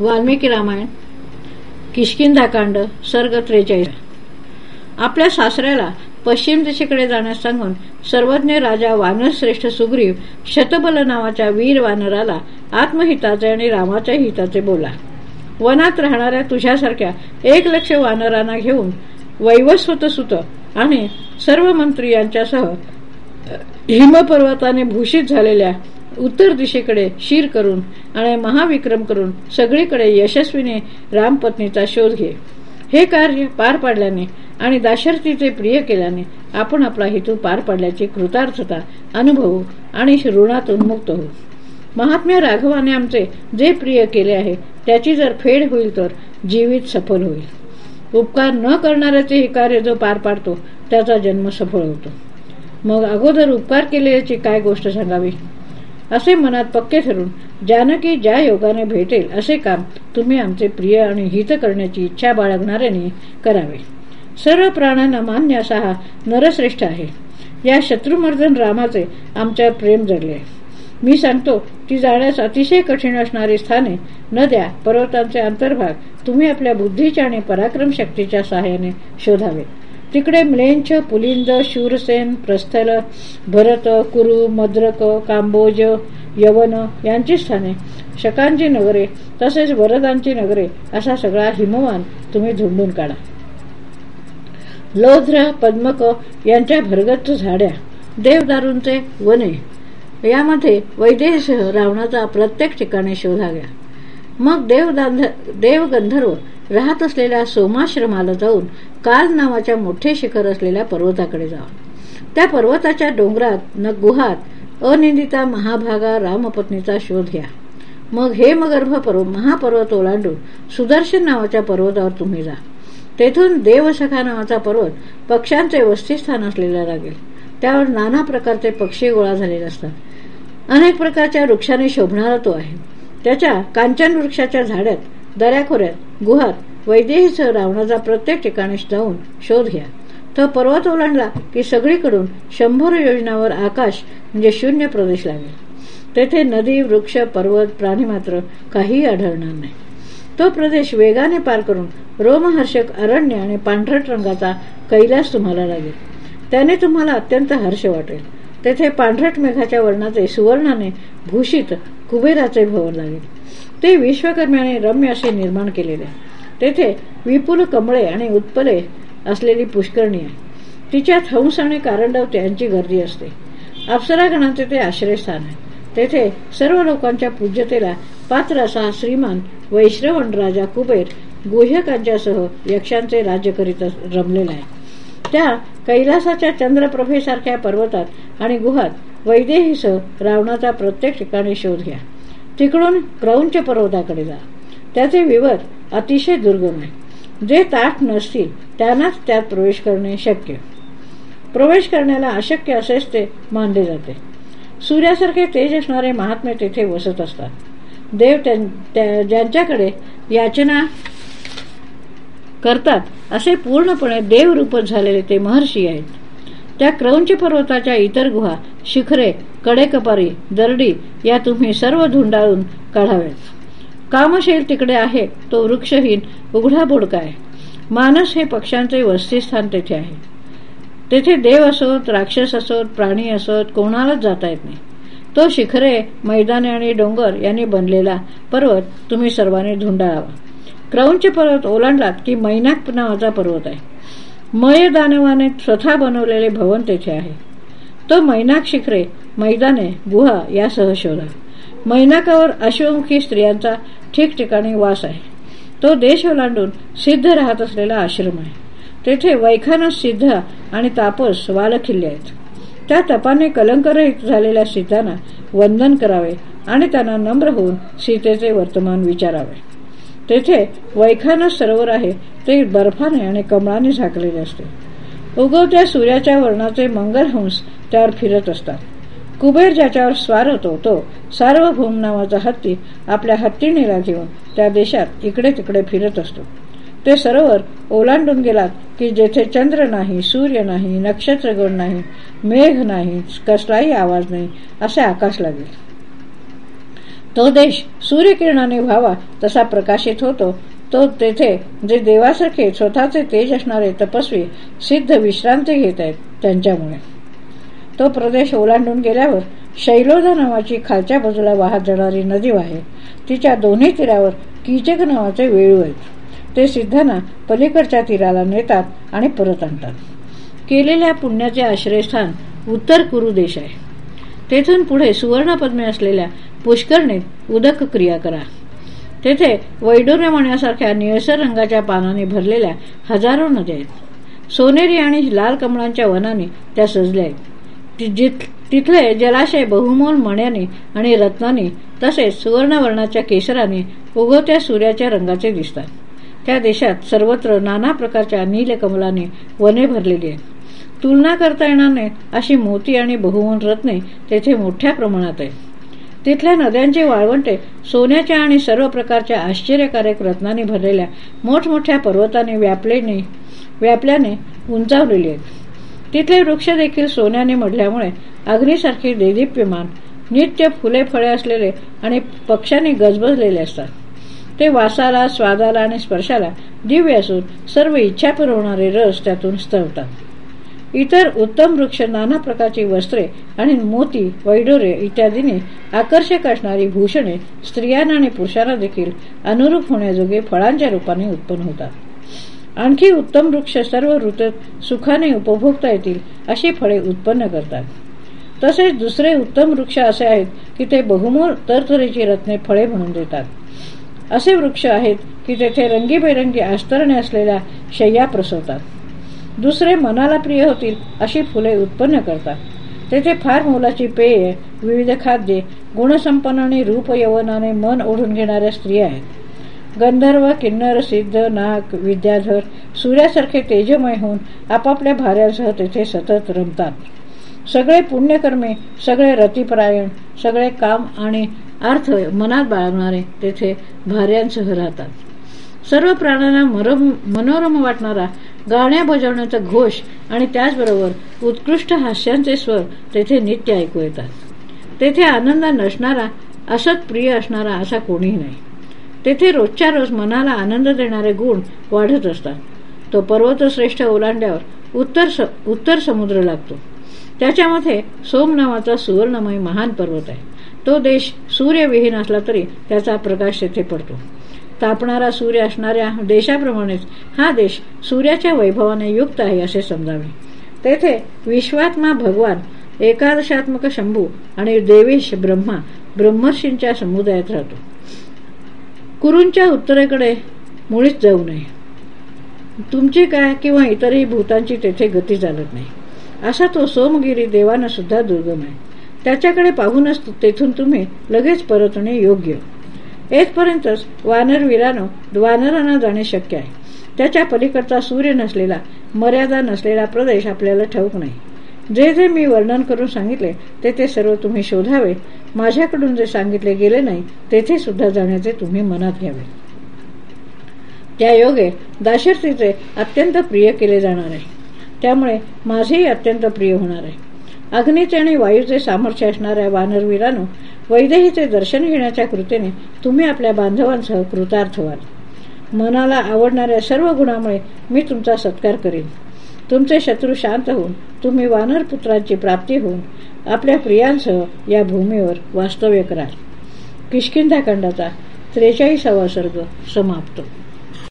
वाल्मिकी रामायण किशकिंदाकांड सर्ग त्रेचाळीस. आपल्या सासऱ्याला पश्चिम दिशेकडे जाण्यास सांगून सर्वज्ञ राजा वानरश्रेष्ठ सुग्रीव शतबल नावाच्या वीर वानराला आत्महिताचे आणि रामाच्या हिताचे बोला. वनात राहणाऱ्या तुझ्यासारख्या एक लक्ष वानरांना घेऊन वैवस्वत सुत आणि सर्व मंत्री यांच्यासह हिमपर्वताने भूषित झालेल्या उत्तर दिशेकडे शीर करून आणि महाविक्रम करून सगळीकडे यशस्वीने रामपत्नीचा शोध घे. हे कार्य पार पाडल्याने आणि दाशरथीचे प्रिय केल्याने आपण आपला हेतू पार पाडल्याची कृतार्थता अनुभवू आणि ऋणातून मुक्त होऊ. महात्म्या राघवाने आमचे जे प्रिय केले आहे त्याची जर फेड होईल तर जीवित सफल होईल. उपकार न करणाऱ्याचे हे कार्य जो पार पाडतो त्याचा जन्म सफळ होतो. मग अगोदर उपकार केल्याची काय गोष्ट सांगावी? असे मनात पक्के ठरून जानकी ज्या योगाने भेटेल असे काम तुम्ही आमचे प्रिय आणि हित करण्याची इच्छा बाळगणाऱ्याने करावे. सर्व प्राणांना मान्य असा हा नरश्रेष्ठ आहे. या शत्रुमर्दन रामाचे आमच्या प्रेम जडले मी सांगतो ती जाण्यास अतिशय कठीण असणारी स्थाने नद्या पर्वतांचे अंतर्भाग तुम्ही आपल्या बुद्धीच्या आणि पराक्रम शक्तीच्या सहाय्याने शोधावे. तिकडे म्लेंच पुलिंद शूरसेन प्रस्थल भरत कुरु मद्रक कांबोज यवन यांची स्थाने. शकांची नगरे तसेच वरदांची नगरे असा सगळा हिमवान तुम्ही झुंडून काढा. लोध्र पद्मक यांच्या भरगच्च झाड्या देवदारूंचे वने. यामध्ये वैदेहसह रावणाचा प्रत्येक ठिकाणी शोधा घ्या मग देवगंधर्व राहत असलेल्या सोमाश्रमाला जाऊन काल नावाच्या मोठे शिखर असलेल्या पर्वताकडे जावा त्या पर्वताच्या डोंगरात न गुहात अनिंदिता महाभागा रामपत्नीचा शोध घ्या. मग हे मगर्भ पर्व महापर्वत ओलांडून सुदर्शन नावाच्या पर्वतावर तुम्ही जा. तेथून देवसखा नावाचा पर्वत पक्ष्यांचे वस्तीस्थान असलेला लागेल. त्यावर नाना प्रकारचे पक्षी गोळा झालेले असतात. अनेक प्रकारच्या वृक्षाने शोभणारा तो आहे. त्याच्या कांचन वृक्षाच्या झाड्यात दऱ्याखोऱ्यात गुहात वैदेहीसह रावणाचा प्रत्येक ठिकाणी जाऊन शोध घ्या. तो पर्वत ओलांडला की सगळीकडून शंभर योजनावर आकाश म्हणजे शून्य प्रदेश लागेल. तेथे नदी वृक्ष पर्वत प्राणी मात्र काहीही आढळणार नाही. तो प्रदेश वेगाने पार करून रोमहर्षक अरण्य आणि पांढरट रंगाचा कैलास तुम्हाला लागेल. त्याने तुम्हाला अत्यंत हर्ष वाटेल. तेथे पांढरट मेघाच्या वर्णाचे सुवर्णाने भूषित कुबेराचे भवन लागेल. ते विश्वकर्म्याने रम्य असे निर्माण केलेले तेथे विपुल कमळे आणि उत्पले असलेली पुष्करणी आहे. तिच्यात हंस आणि कारंडव यांची गर्दी असते. अप्सरागणांचे ते आश्रयस्थान आहे. तेथे सर्व लोकांच्या पूज्यतेला पात्र असा श्रीमान वैश्रवण राजा कुबेर गुह्यकांच्यासह यक्षांचे राज्य करीत रमलेला आहे. त्या कैलासाच्या चंद्रप्रभेसारख्या पर्वतात आणि गुहात वैदेहीसह रावणाचा प्रत्येक ठिकाणी शोध घ्या. तिकडून क्रौंच पर्वताकडे जा. त्याचे विवत अतिशय दुर्गम आहे. जे ताठ नसतील त्यांनाच त्यात प्रवेश करणे शक्य. प्रवेश करण्याला अशक्य असेच ते मानले जाते. सूर्यासारखे तेज असणारे महात्मे तेथे वसत असतात. देव ज्यांच्याकडे याचना करतात असे पूर्णपणे देवरूपच झालेले ते महर्षी आहेत. त्या क्रौंच पर्वताच्या इतर गुहा शिखरे कडेकपारी दरडी या तुम्ही सर्व धुंडाळून काढाव्यात. कामशील तिकडे आहे तो वृक्षहीन उघडा बोडका आहे. मानस हे पक्ष्यांचे वस्तीस्थान तेथे आहे. तेथे देव असोत राक्षस असोत प्राणी असोत कोणालाच जाता येत नाही. तो शिखरे मैदाने आणि डोंगर यांनी बनलेला पर्वत तुम्ही सर्वांनी धुंडाळावा. क्रौंच पर्वत ओलांडलात की मैनाक नावाचा पर्वत आहे. मय दानवाने स्वतः बनवलेले भवन तेथे आहे. तो मैनाक शिखरे मैदाने गुहा यासह शोधा. मैनाकावर अश्वमुखी स्त्रियांचा ठिकठिकाणी वास आहे. तो देश ओलांडून सिद्ध राहत असलेला आश्रम आहे. तेथे वैखानस सिद्ध आणि तापस वालखिल्ले आहेत. त्या तपाने कलंकरहित झालेल्या सीतांना वंदन करावे आणि त्यांना नम्र होऊन सीतेचे वर्तमान विचारावे. तेथे वैखानस सरोवर आहे. ते बर्फाने आणि कमळाने झाकलेले असते. उगवत्या सूर्याच्या वर्णाचे मंगलहंस त्यावर फिरत असतात. कुबेर ज्याच्यावर स्वार होतो तो सार्वभौम नावाचा हत्ती आपल्या हत्तीणीला घेऊन त्या देशात इकडे तिकडे फिरत असतो. ते सरोवर ओलांडून गेलात की जेथे चंद्र नाही सूर्य नाही नक्षत्रगण नाही मेघ नाही कसलाही आवाज नाही असे आकाश लागेल. तो देश सूर्यकिरणाने व्हावा तसा प्रकाशित होतो. तो तेथे जे देवासारखे स्वतःचे तेज असणारे तपस्वी सिद्ध विश्रांती घेत आहेत त्यांच्यामुळे. तो प्रदेश ओलांडून गेल्यावर शैलोदा नावाची खालच्या बाजूला वाहत जाणारी नदी आहे. तिच्या दोन्ही तीरावर कीचक नावाचे वेळू आहेत. ते सिद्धांना पलीकडच्या तीराला नेतात आणि परत आणतात. केलेल्या पुण्याचे आश्रयस्थान उत्तर कुरु देश आहे. तेथून पुढे सुवर्णपद्मे असलेल्या पुष्करणीत उदक क्रिया करा. तेथे वैडूर्य म्हणण्यासारख्या निळसर रंगाच्या पानाने भरलेल्या हजारो नद्या आहेत. सोनेरी आणि लाल कमळांच्या वनाने त्या सजल्या आहेत. तिथले जलाशय बहुमोल मण्याने आणि रत्नाने तसेच सुवर्णवर्णाच्या केसराने उगवत्या सूर्याच्या रंगाचे दिसतात. त्या देशात सर्वत्र नाना प्रकारच्या नीलकमलाने वने भरलेली आहेत. तुलना करता येणार नाही अशी मोती आणि बहुमोल रत्ने तेथे मोठ्या प्रमाणात आहेत. तिथल्या नद्यांचे वाळवंटे सोन्याच्या आणि सर्व प्रकारच्या आश्चर्यकारक रत्नांनी भरलेल्या मोठमोठ्या पर्वताने व्यापलेने व्यापल्याने उंचावलेली आहेत. तिथले वृक्ष देखील सोन्याने मढल्यामुळे अग्नीसारखी देदीप्यमान नित्य फुले फळे असलेले आणि पक्षांनी गजबजलेले असतात. ते वासाला स्वादाला आणि स्पर्शाला दिव्य असून सर्व इच्छा पुरवणारे रस त्यातून स्तवतात इतर उत्तम वृक्ष नाना प्रकारची वस्त्रे आणि मोती वैडोरे इत्यादीने आकर्षक असणारी भूषणे स्त्रियांना आणि पुरुषांना देखील अनुरूप होण्याजोगे फळांच्या रूपाने उत्पन्न होतात. आणखी उत्तम वृक्ष सर्व ऋतूत सुखाने उपभोगता येतील अशी फळे उत्पन्न करतात. तसेच दुसरे उत्तम वृक्ष असे आहेत की ते बहुमोल तरतरीची रत्ने फळे म्हणून देतात. असे वृक्ष आहेत की तेथे रंगीबेरंगी आस्तरणे असलेल्या शय्या प्रसवतात. दुसरे मनाला प्रिय होतील अशी फुले उत्पन्न करतात. तेथे फार मोलाची पेय विविध खाद्ये गुणसंपन्न आणि रूप यवनाने मन ओढून घेणाऱ्या स्त्रिया आहेत. गंधर्व किन्नर सिद्ध नाग विद्याधर सूर्यासारखे तेजमय होऊन आपापल्या भाऱ्यांसह तेथे सतत रमतात. सगळे पुण्यकर्मे सगळे रतिपरायण सगळे काम आणि अर्थ मनात बाळगणारे तेथे भार्यांसह राहतात. सर्व प्राण्यांना मनोरम वाटणारा गाण्या बजावण्याचा घोष आणि त्याचबरोबर उत्कृष्ट हास्यांचे स्वर तेथे नित्य ऐकू येतात. तेथे आनंद नसणारा असत प्रिय असणारा असा कोणीही नाही. तेथे रोजच्या रोज मनाला आनंद देणारे गुण वाढत असतात. तो पर्वतश्रेष्ठ ओलांड्यावर उत्तर स उत्तर समुद्र लागतो. त्याच्यामध्ये सोम नावाचा सुवर्णमय महान पर्वत आहे. तो देश सूर्यविहीन असला तरी त्याचा प्रकाश तेथे पडतो. तापणारा सूर्य असणाऱ्या देशाप्रमाणेच हा देश सूर्याच्या वैभवाने युक्त आहे असे समजावे. तेथे विश्वात्मा भगवान एकादशात्मक शंभू आणि देवेश ब्रह्मा ब्रह्मर्षींच्या समुदायात राहतो. कुरूंच्या उत्तरेकडे मुळीच जाऊ नये. तुमची काय किंवा इतरही भूतांची तेथे गती चालत नाही. असा तो सोमगिरी देवानं सुद्धा दुर्गम आहे. त्याच्याकडे पाहूनच तेथून तुम्ही लगेच परतणे योग्य. येथपर्यंतच वानरवीरानो वानरांना जाणे शक्य आहे. त्याच्या पलीकडचा सूर्य नसलेला मर्यादा नसलेला प्रदेश आपल्याला ठाऊक नाही. जे जे मी वर्णन करून सांगितले ते ते सर्व तुम्ही शोधावे. माझ्याकडून जे सांगितले गेले नाही तेथे सुद्धा जाण्याचे तुम्ही मनात घ्यावे. त्या योगे दाशर्थीचे अत्यंत प्रिय केले जाणार आहे. त्यामुळे माझेही अत्यंत प्रिय होणार आहे. अग्नीचे आणि वायूचे सामर्थ्य असणाऱ्या वानरवीरानो वैदेहीचे दर्शन घेण्याच्या कृतीने तुम्ही आपल्या बांधवांसह कृतार्थ व्हाल. मनाला आवडणाऱ्या सर्व गुणामुळे मी तुमचा सत्कार करीन. तुमचे शत्रू शांत होऊन तुम्ही वानर पुत्रांची प्राप्ती होऊन आपल्या प्रियांसह या भूमीवर वास्तव्य कराल. किशकिंधाखंडाचा त्रेचाळीसावा सर्ग समाप्त.